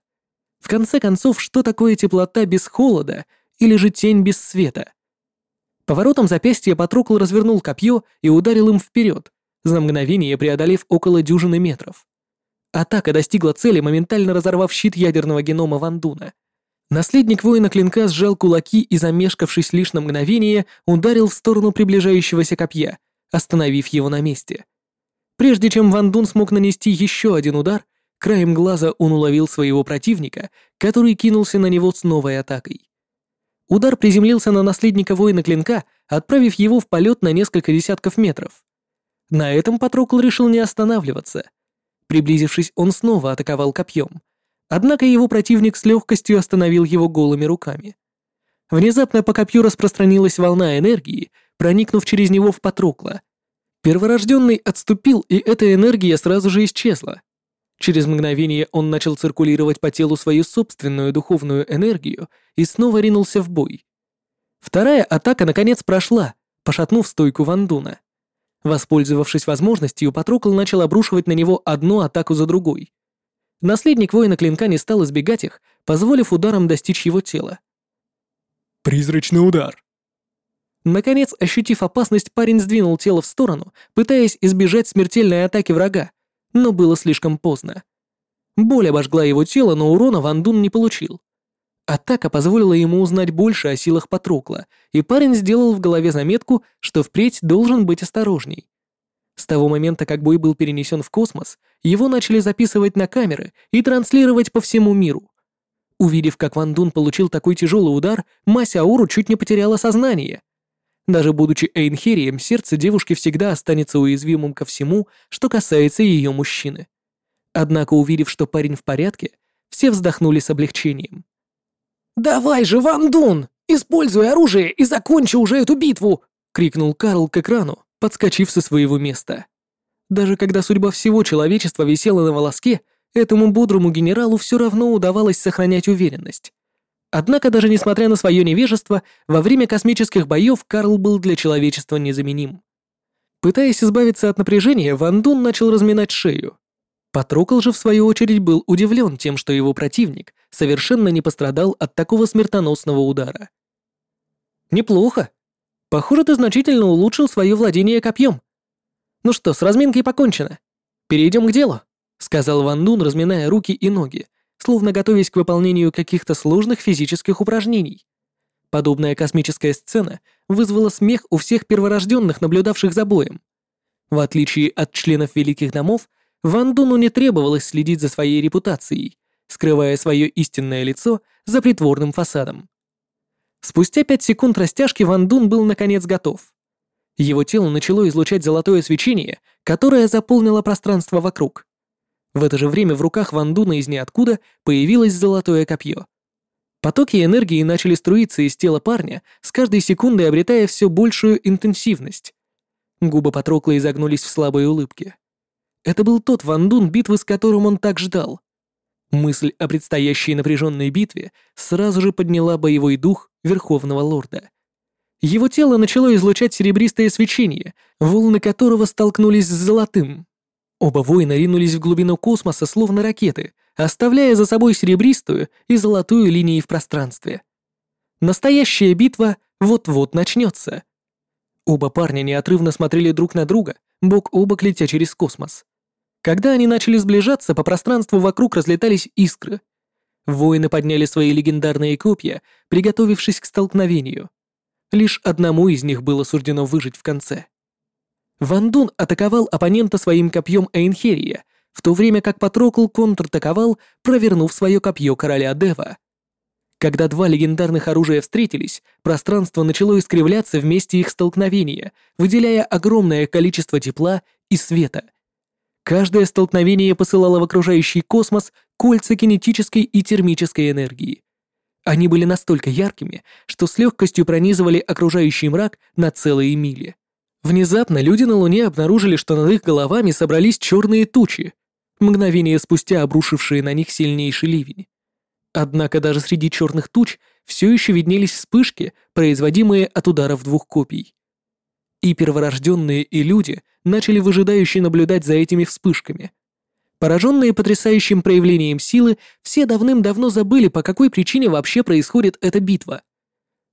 Speaker 1: В конце концов, что такое теплота без холода или же тень без света? Поворотом запястья Патрокл развернул копье и ударил им вперед, за мгновение преодолев около дюжины метров. Атака достигла цели, моментально разорвав щит ядерного генома Вандуна. Наследник воина клинка сжал кулаки и, замешкавшись лишь на мгновение, ударил в сторону приближающегося копья, остановив его на месте. Прежде чем Ван Дун смог нанести еще один удар, краем глаза он уловил своего противника, который кинулся на него с новой атакой. Удар приземлился на наследника воина клинка, отправив его в полет на несколько десятков метров. На этом Патрокл решил не останавливаться. Приблизившись, он снова атаковал копьем. Однако его противник с легкостью остановил его голыми руками. Внезапно по копью распространилась волна энергии, проникнув через него в Патрокла. Перворожденный отступил, и эта энергия сразу же исчезла. Через мгновение он начал циркулировать по телу свою собственную духовную энергию и снова ринулся в бой. Вторая атака наконец прошла, пошатнув стойку Вандуна. Воспользовавшись возможностью, Патрокл начал обрушивать на него одну атаку за другой. Наследник воина клинка не стал избегать их, позволив ударам достичь его тела.
Speaker 2: «Призрачный удар!»
Speaker 1: Наконец, ощутив опасность, парень сдвинул тело в сторону, пытаясь избежать смертельной атаки врага, но было слишком поздно. Боль обожгла его тело, но урона Ван Дун не получил. Атака позволила ему узнать больше о силах Патрокла, и парень сделал в голове заметку, что впредь должен быть осторожней. С того момента, как бой был перенесен в космос, его начали записывать на камеры и транслировать по всему миру. Увидев, как Ван Дун получил такой тяжелый удар, Мася Ауру чуть не потеряла сознание. Даже будучи Эйнхерием, сердце девушки всегда останется уязвимым ко всему, что касается ее мужчины. Однако, увидев, что парень в порядке, все вздохнули с облегчением.
Speaker 3: «Давай же, Ван Дун, используй оружие и закончи уже эту битву!» — крикнул Карл к экрану, подскочив со своего места. Даже когда судьба всего человечества висела на волоске, этому бодрому генералу все равно удавалось сохранять уверенность. Однако даже несмотря на свое невежество, во время космических боев Карл был для человечества незаменим. Пытаясь избавиться от напряжения, Ван Дун начал разминать шею. Патрокол же в свою очередь был удивлен тем, что его противник совершенно не пострадал от такого смертоносного удара. «Неплохо. Похоже, ты значительно улучшил свое владение копьем. Ну что, с разминкой покончено. Перейдем к делу», — сказал Ван Дун, разминая руки и ноги, словно готовясь к выполнению каких-то сложных физических упражнений. Подобная космическая сцена вызвала смех у всех перворожденных, наблюдавших за боем. В отличие от членов Великих Домов, Ван Дуну не требовалось следить за своей репутацией, скрывая свое истинное лицо за притворным фасадом. Спустя пять секунд растяжки Ван Дун был наконец готов. Его тело начало излучать золотое свечение, которое заполнило пространство вокруг. В это же время в руках Вандуна из ниоткуда появилось золотое копье. Потоки энергии начали струиться из тела парня, с каждой секундой обретая все большую интенсивность. Губы Патрокла изогнулись в слабой улыбке. Это был тот Вандун, битвы с которым он так ждал. Мысль о предстоящей напряженной битве сразу же подняла боевой дух Верховного Лорда. Его тело начало излучать серебристое свечение, волны которого столкнулись с золотым. Оба воина ринулись в глубину космоса, словно ракеты, оставляя за собой серебристую и золотую линии в пространстве. Настоящая битва вот-вот начнется. Оба парня неотрывно смотрели друг на друга, бок о бок летя через космос. Когда они начали сближаться, по пространству вокруг разлетались искры. Воины подняли свои легендарные копья, приготовившись к столкновению.
Speaker 1: Лишь одному из них было суждено выжить в конце. Ван Дун атаковал оппонента своим копьем Эйнхерия, в то время как Патрокл контратаковал, провернув свое копье короля Дева. Когда два легендарных оружия встретились, пространство начало искривляться вместе их столкновения, выделяя огромное количество тепла и света. Каждое столкновение посылало в окружающий космос кольца кинетической и термической энергии. Они были настолько яркими, что с легкостью пронизывали окружающий мрак на целые мили. Внезапно люди на Луне обнаружили, что над их головами собрались черные тучи, мгновение спустя обрушившие на них сильнейший ливень. Однако даже среди черных туч все еще виднелись вспышки, производимые от ударов двух копий. И перворожденные, и люди начали выжидающе наблюдать за этими вспышками — Пораженные потрясающим проявлением силы, все давным-давно забыли, по какой причине вообще происходит эта битва.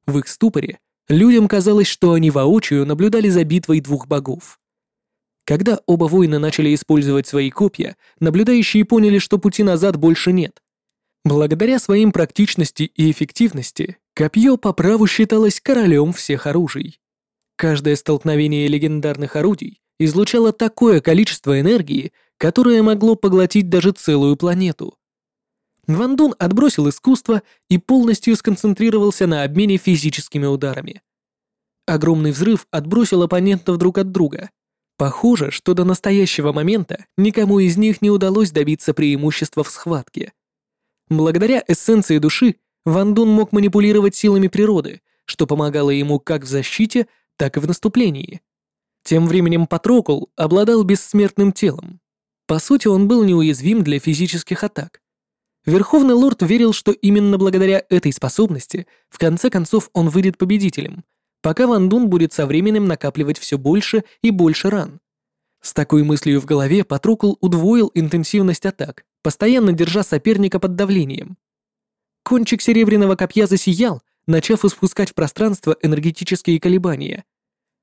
Speaker 1: В их ступоре людям казалось, что они воочию наблюдали за битвой двух богов. Когда оба воина начали использовать свои копья, наблюдающие поняли, что пути назад больше нет. Благодаря своим практичности и эффективности, копье по праву считалось королем всех оружий. Каждое столкновение легендарных орудий излучало такое количество энергии, которое могло поглотить даже целую планету. Ван Дун отбросил искусство и полностью сконцентрировался на обмене физическими ударами. Огромный взрыв отбросил оппонентов друг от друга. Похоже, что до настоящего момента никому из них не удалось добиться преимущества в схватке. Благодаря эссенции души Ван Дун мог манипулировать силами природы, что помогало ему как в защите, так и в наступлении. Тем временем Патрокол обладал бессмертным телом. По сути, он был неуязвим для физических атак. Верховный лорд верил, что именно благодаря этой способности в конце концов он выйдет победителем, пока Ван Дун будет со временем накапливать все больше и больше ран. С такой мыслью в голове Патрукл удвоил интенсивность атак, постоянно держа соперника под давлением. Кончик серебряного копья засиял, начав испускать в пространство энергетические колебания.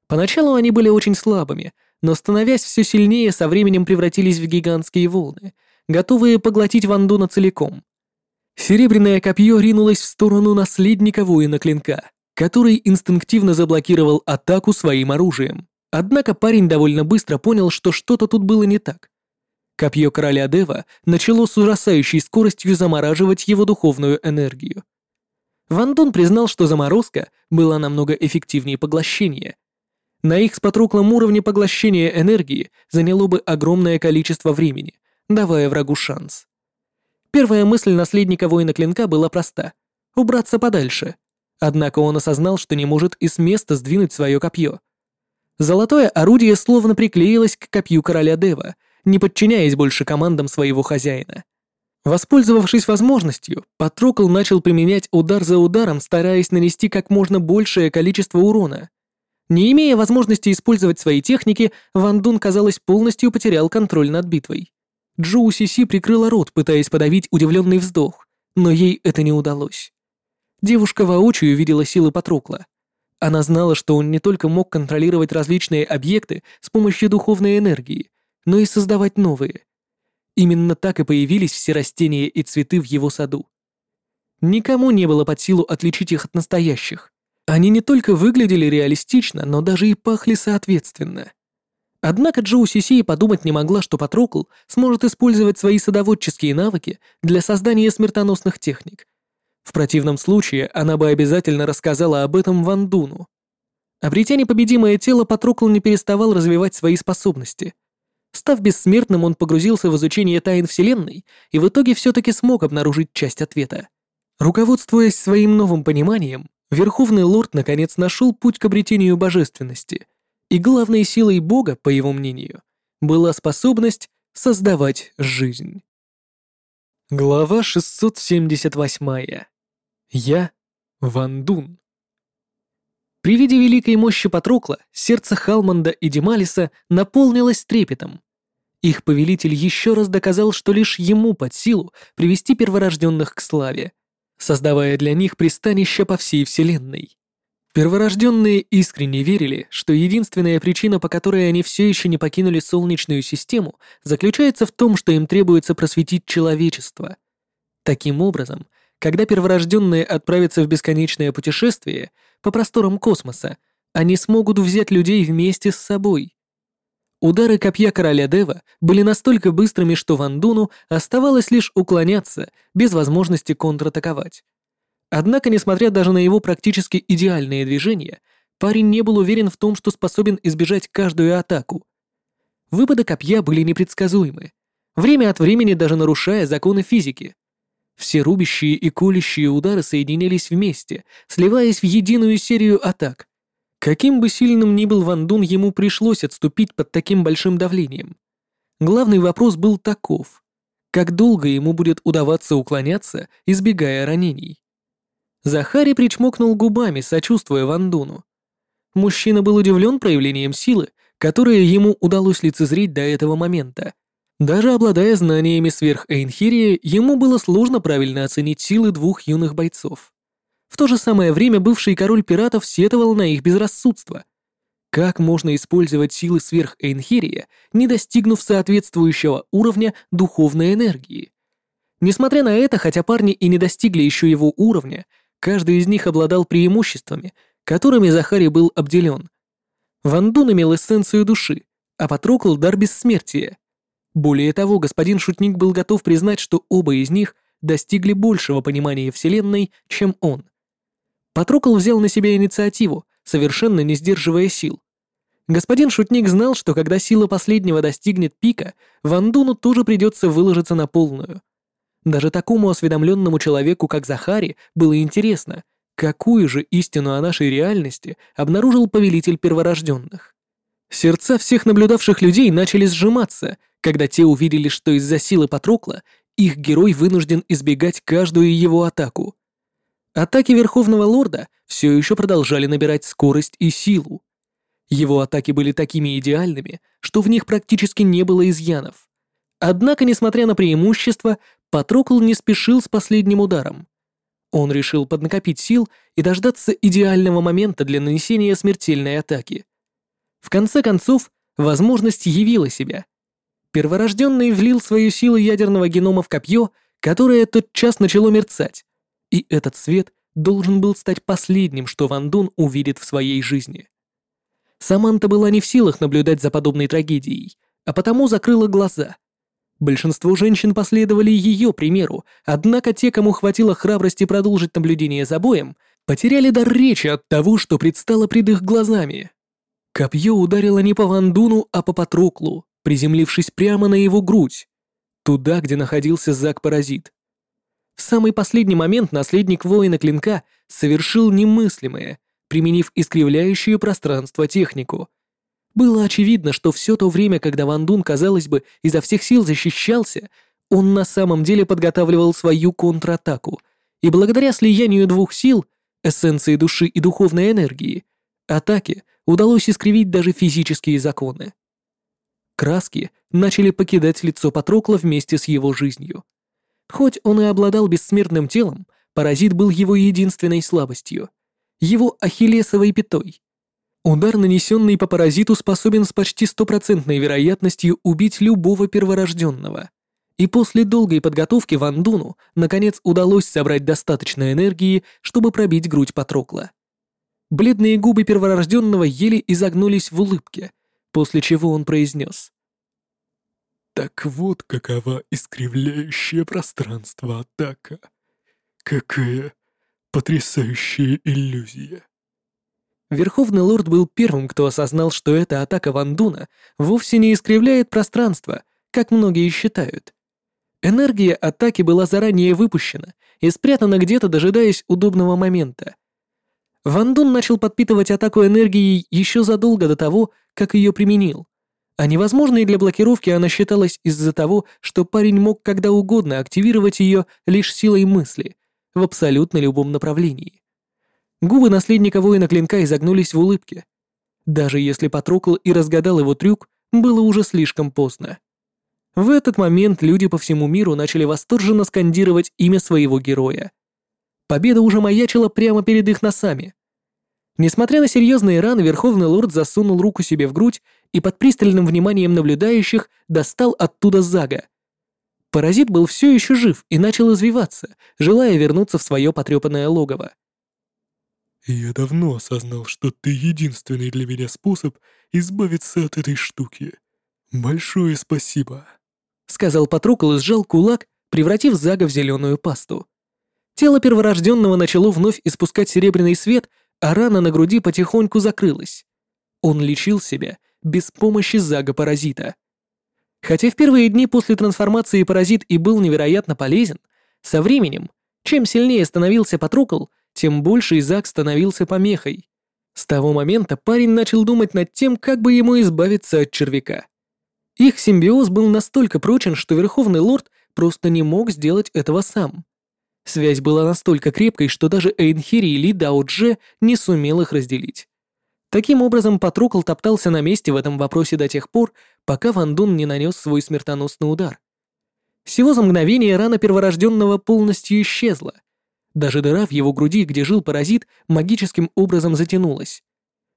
Speaker 1: Поначалу они были очень слабыми — но становясь все сильнее, со временем превратились в гигантские волны, готовые поглотить Вандуна целиком. Серебряное копье ринулось в сторону наследника воина клинка, который инстинктивно заблокировал атаку своим оружием. Однако парень довольно быстро понял, что что-то тут было не так. Копье короля Дева начало с ужасающей скоростью замораживать его духовную энергию. Ван Дун признал, что заморозка была намного эффективнее поглощения, на их с Патруклом уровне поглощения энергии заняло бы огромное количество времени, давая врагу шанс. Первая мысль наследника воина клинка была проста — убраться подальше. Однако он осознал, что не может и с места сдвинуть свое копье. Золотое орудие словно приклеилось к копью короля Дева, не подчиняясь больше командам своего хозяина. Воспользовавшись возможностью, Патрокл начал применять удар за ударом, стараясь нанести как можно большее количество урона — не имея возможности использовать свои техники, Ван Дун, казалось, полностью потерял контроль над битвой. Джоу Си прикрыла рот, пытаясь подавить удивленный вздох, но ей это не удалось. Девушка воочию видела силы Патрокла. Она знала, что он не только мог контролировать различные объекты с помощью духовной энергии, но и создавать новые. Именно так и появились все растения и цветы в его саду. Никому не было под силу отличить их от настоящих. Они не только выглядели реалистично, но даже и пахли соответственно. Однако Джоу Сиси подумать не могла, что Патрокл сможет использовать свои садоводческие навыки для создания смертоносных техник. В противном случае она бы обязательно рассказала об этом Ван Дуну. Обретя непобедимое тело, Патрокл не переставал развивать свои способности. Став бессмертным, он погрузился в изучение тайн Вселенной и в итоге все-таки смог обнаружить часть ответа. Руководствуясь своим новым пониманием, Верховный лорд наконец нашел путь к обретению божественности, и главной силой Бога, по его мнению, была способность создавать жизнь. Глава 678. Я Ван Дун. При виде великой мощи Патрокла сердце Халманда и Демалиса наполнилось трепетом. Их повелитель еще раз доказал, что лишь ему под силу привести перворожденных к славе, создавая для них пристанище по всей Вселенной. Перворожденные искренне верили, что единственная причина, по которой они все еще не покинули Солнечную систему, заключается в том, что им требуется просветить человечество. Таким образом, когда перворожденные отправятся в бесконечное путешествие по просторам космоса, они смогут взять людей вместе с собой. Удары копья короля Дева были настолько быстрыми, что Вандуну оставалось лишь уклоняться, без возможности контратаковать. Однако, несмотря даже на его практически идеальные движения, парень не был уверен в том, что способен избежать каждую атаку. Выпады копья были непредсказуемы, время от времени даже нарушая законы физики. Все рубящие и колющие удары соединялись вместе, сливаясь в единую серию атак. Каким бы сильным ни был Ван Дун, ему пришлось отступить под таким большим давлением. Главный вопрос был таков. Как долго ему будет удаваться уклоняться, избегая ранений? Захари причмокнул губами, сочувствуя Ван Дуну. Мужчина был удивлен проявлением силы, которое ему удалось лицезреть до этого момента. Даже обладая знаниями сверх Эйнхирия, ему было сложно правильно оценить силы двух юных бойцов. В то же самое время бывший король пиратов сетовал на их безрассудство. Как можно использовать силы сверх Эйнхирия, не достигнув соответствующего уровня духовной энергии? Несмотря на это, хотя парни и не достигли еще его уровня, каждый из них обладал преимуществами, которыми Захари был обделен. Ван Дун имел эссенцию души, а Патрокл — дар бессмертия. Более того, господин Шутник был готов признать, что оба из них достигли большего понимания Вселенной, чем он. Патрокл взял на себя инициативу, совершенно не сдерживая сил. Господин Шутник знал, что когда сила последнего достигнет пика, Ван Дуну тоже придется выложиться на полную. Даже такому осведомленному человеку, как Захари, было интересно, какую же истину о нашей реальности обнаружил повелитель перворожденных. Сердца всех наблюдавших людей начали сжиматься, когда те увидели, что из-за силы Патрокла их герой вынужден избегать каждую его атаку. Атаки Верховного Лорда все еще продолжали набирать скорость и силу. Его атаки были такими идеальными, что в них практически не было изъянов. Однако, несмотря на преимущество, Патрокл не спешил с последним ударом. Он решил поднакопить сил и дождаться идеального момента для нанесения смертельной атаки. В конце концов, возможность явила себя. Перворожденный влил свою силу ядерного генома в копье, которое тотчас начало мерцать, и этот свет должен был стать последним, что Ван Дун увидит в своей жизни. Саманта была не в силах наблюдать за подобной трагедией, а потому закрыла глаза. Большинство женщин последовали ее примеру, однако те, кому хватило храбрости продолжить наблюдение за боем, потеряли дар речи от того, что предстало пред их глазами. Копье ударило не по Вандуну, а по Патроклу, приземлившись прямо на его грудь, туда, где находился Зак-паразит. В самый последний момент наследник воина клинка совершил немыслимое, применив искривляющую пространство технику. Было очевидно, что все то время, когда Ван Дун, казалось бы, изо всех сил защищался, он на самом деле подготавливал свою контратаку, и благодаря слиянию двух сил, эссенции души и духовной энергии, атаке удалось искривить даже физические законы. Краски начали покидать лицо Патрокла вместе с его жизнью. Хоть он и обладал бессмертным телом, паразит был его единственной слабостью, его ахиллесовой пятой. Удар, нанесенный по паразиту, способен с почти стопроцентной вероятностью убить любого перворожденного. И после долгой подготовки Ван Дуну наконец удалось собрать достаточно энергии, чтобы пробить грудь Патрокла. Бледные губы перворожденного еле изогнулись в улыбке, после чего он произнес.
Speaker 2: Так вот какова искривляющее пространство атака. Какая потрясающая иллюзия.
Speaker 1: Верховный лорд был первым, кто осознал, что эта атака Вандуна вовсе не искривляет пространство, как многие считают. Энергия атаки была заранее выпущена и спрятана где-то, дожидаясь удобного момента. Вандун начал подпитывать атаку энергией еще задолго до того, как ее применил а невозможной для блокировки она считалась из-за того, что парень мог когда угодно активировать ее лишь силой мысли, в абсолютно любом направлении. Губы наследника воина клинка изогнулись в улыбке. Даже если Патрокл и разгадал его трюк, было уже слишком поздно. В этот момент люди по всему миру начали восторженно скандировать имя своего героя. Победа уже маячила прямо перед их носами. Несмотря на серьезные раны, Верховный Лорд засунул руку себе в грудь и под пристальным вниманием наблюдающих достал оттуда Зага. Паразит был все еще жив и начал извиваться, желая вернуться в свое потрепанное логово.
Speaker 2: «Я давно осознал, что ты единственный для меня способ избавиться от этой штуки. Большое спасибо», —
Speaker 1: сказал Патрукл и сжал кулак, превратив Зага в зеленую пасту. Тело перворожденного начало вновь испускать серебряный свет, а рана на груди потихоньку закрылась. Он лечил себя без помощи Зага-паразита. Хотя в первые дни после трансформации паразит и был невероятно полезен, со временем, чем сильнее становился Патрукл, тем больше Изак становился помехой. С того момента парень начал думать над тем, как бы ему избавиться от червяка. Их симбиоз был настолько прочен, что Верховный Лорд просто не мог сделать этого сам. Связь была настолько крепкой, что даже Эйнхири Дао Дже не сумел их разделить. Таким образом, Патрукл топтался на месте в этом вопросе до тех пор, пока Ван Дун не нанес свой смертоносный удар. Всего за мгновение рана перворожденного полностью исчезла. Даже дыра в его груди, где жил паразит, магическим образом затянулась.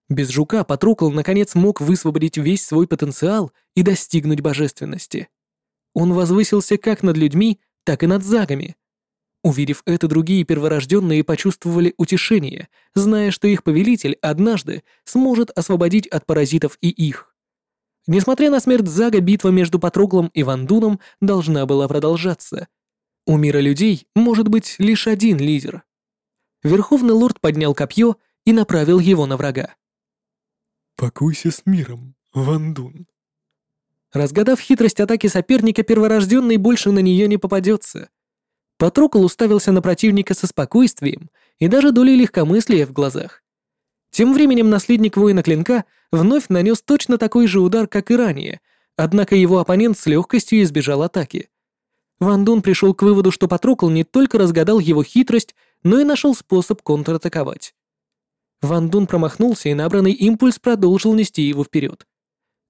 Speaker 1: Без жука Патрукл наконец мог высвободить весь свой потенциал и достигнуть божественности. Он возвысился как над людьми, так и над загами. Увидев это, другие перворожденные почувствовали утешение, зная, что их повелитель однажды сможет освободить от паразитов и их. Несмотря на смерть Зага, битва между Патруглом и Вандуном должна была продолжаться. У мира людей может быть лишь один лидер. Верховный лорд поднял копье и направил его на врага.
Speaker 2: «Покуйся с миром, Вандун».
Speaker 1: Разгадав хитрость атаки соперника, перворожденный больше на нее не попадется. Патрукл уставился на противника со спокойствием и даже долей легкомыслия в глазах. Тем временем наследник воина клинка вновь нанес точно такой же удар, как и ранее, однако его оппонент с легкостью избежал атаки. Ван Дун пришел к выводу, что Патрокл не только разгадал его хитрость, но и нашел способ контратаковать. Ван Дун промахнулся, и набранный импульс продолжил нести его вперед.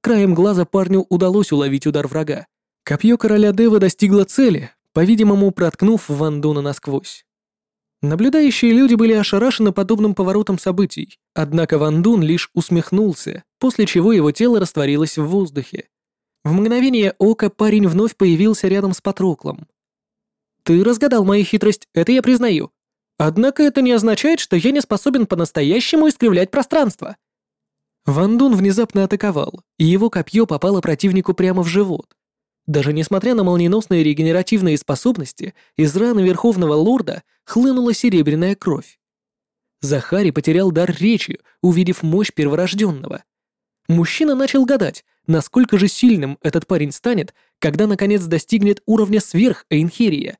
Speaker 1: Краем глаза парню удалось уловить удар врага. Копье короля Дева достигло цели, по-видимому, проткнув Ван Дуна насквозь. Наблюдающие люди были ошарашены подобным поворотом событий, однако Ван Дун лишь усмехнулся, после чего его тело растворилось в воздухе. В мгновение ока парень вновь появился рядом с Патроклом. «Ты разгадал мою хитрость, это я признаю. Однако это не означает, что я не способен по-настоящему искривлять пространство». Ван Дун внезапно атаковал, и его копье попало противнику прямо в живот. Даже несмотря на молниеносные регенеративные способности, из раны Верховного Лорда хлынула серебряная кровь. Захари потерял дар речи, увидев мощь перворожденного. Мужчина начал гадать, насколько же сильным этот парень станет, когда наконец достигнет уровня сверх Эйнхерия.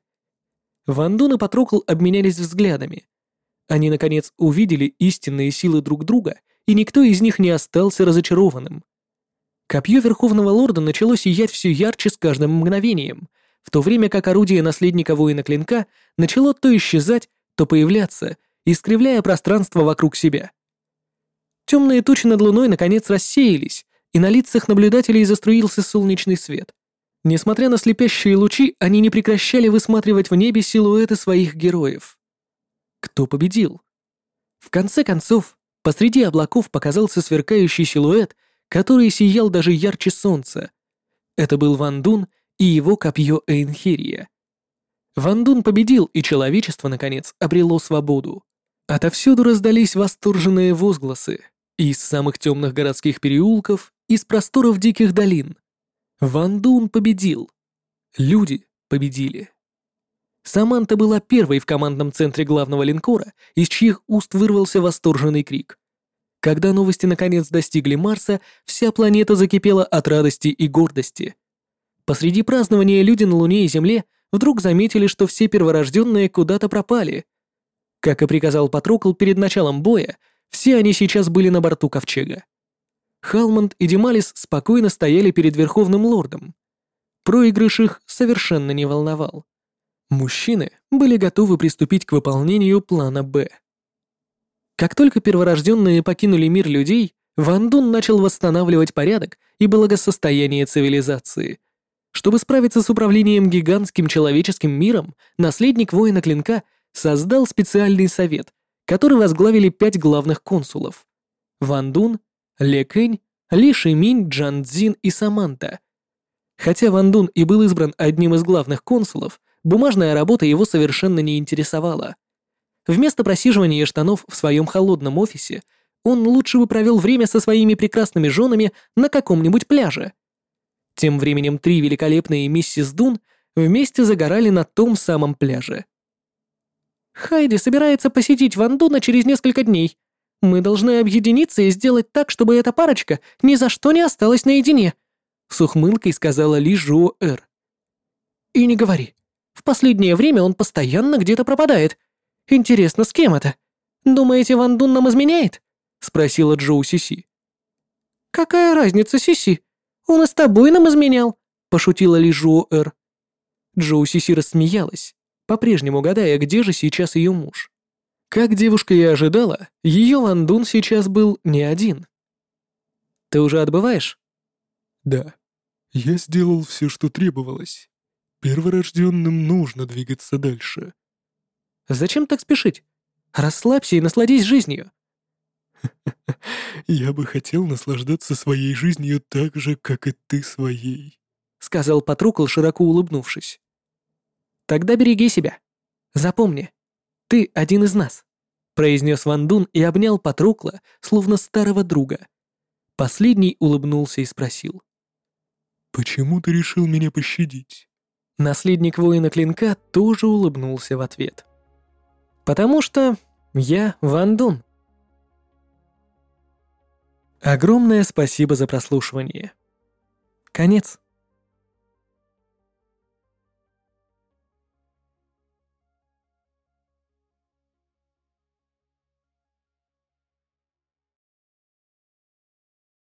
Speaker 1: Ван Дун и Патрокл обменялись взглядами. Они, наконец, увидели истинные силы друг друга, и никто из них не остался разочарованным. Копье Верховного Лорда начало сиять все ярче с каждым мгновением, в то время как орудие наследника воина клинка начало то исчезать, то появляться, искривляя пространство вокруг себя. Темные тучи над луной наконец рассеялись, и на лицах наблюдателей заструился солнечный свет. Несмотря на слепящие лучи, они не прекращали высматривать в небе силуэты своих героев. Кто победил? В конце концов, посреди облаков показался сверкающий силуэт который сиял даже ярче солнца. Это был Ван Дун и его копье Эйнхерия. Ван Дун победил, и человечество, наконец, обрело свободу. Отовсюду раздались восторженные возгласы. Из самых темных городских переулков, из просторов диких долин. Ван Дун победил. Люди победили. Саманта была первой в командном центре главного линкора, из чьих уст вырвался восторженный крик. Когда новости наконец достигли Марса, вся планета закипела от радости и гордости. Посреди празднования люди на Луне и Земле вдруг заметили, что все перворожденные куда-то пропали. Как и приказал Патрокл перед началом боя, все они сейчас были на борту Ковчега. Халмонд и Демалис спокойно стояли перед Верховным Лордом. Проигрыш их совершенно не волновал. Мужчины были готовы приступить к выполнению плана «Б». Как только перворожденные покинули мир людей, Ван Дун начал восстанавливать порядок и благосостояние цивилизации. Чтобы справиться с управлением гигантским человеческим миром, наследник воина клинка создал специальный совет, который возглавили пять главных консулов. Ван Дун, Ле Кэнь, Ли Шиминь, Джан Цзин и Саманта. Хотя Ван Дун и был избран одним из главных консулов, бумажная работа его совершенно не интересовала. Вместо просиживания штанов в своем холодном офисе, он лучше бы провел время со своими прекрасными женами на каком-нибудь пляже. Тем временем три великолепные миссис Дун вместе загорали на том самом пляже. «Хайди собирается посетить Ван Дуна через несколько дней. Мы должны объединиться и сделать так, чтобы эта парочка ни за что не осталась наедине», с ухмылкой сказала Ли Жуо Эр. «И не говори. В последнее время он постоянно где-то пропадает. Интересно, с кем это? Думаете, Ван Дун нам изменяет?» спросила Джоу Сиси. «Какая разница, Сиси? Он и с тобой нам изменял», пошутила Ли Жуо Эр. Джоу Сиси рассмеялась, по-прежнему гадая, где же сейчас ее муж. Как девушка и ожидала, ее Ван Дун сейчас был не один. «Ты уже отбываешь?»
Speaker 2: «Да. Я сделал все, что требовалось. Перворожденным нужно двигаться дальше».
Speaker 1: «Зачем так спешить? Расслабься и насладись жизнью».
Speaker 2: «Я бы хотел наслаждаться своей жизнью так же, как и ты своей», —
Speaker 1: сказал Патрукл, широко улыбнувшись. «Тогда береги себя. Запомни, ты один из нас», — произнес Ван Дун и обнял Патрукла, словно старого друга. Последний улыбнулся и спросил.
Speaker 2: «Почему ты решил меня пощадить?»
Speaker 1: Наследник воина клинка тоже улыбнулся в ответ. «Потому что я Ван Дун». Огромное спасибо за прослушивание. Конец.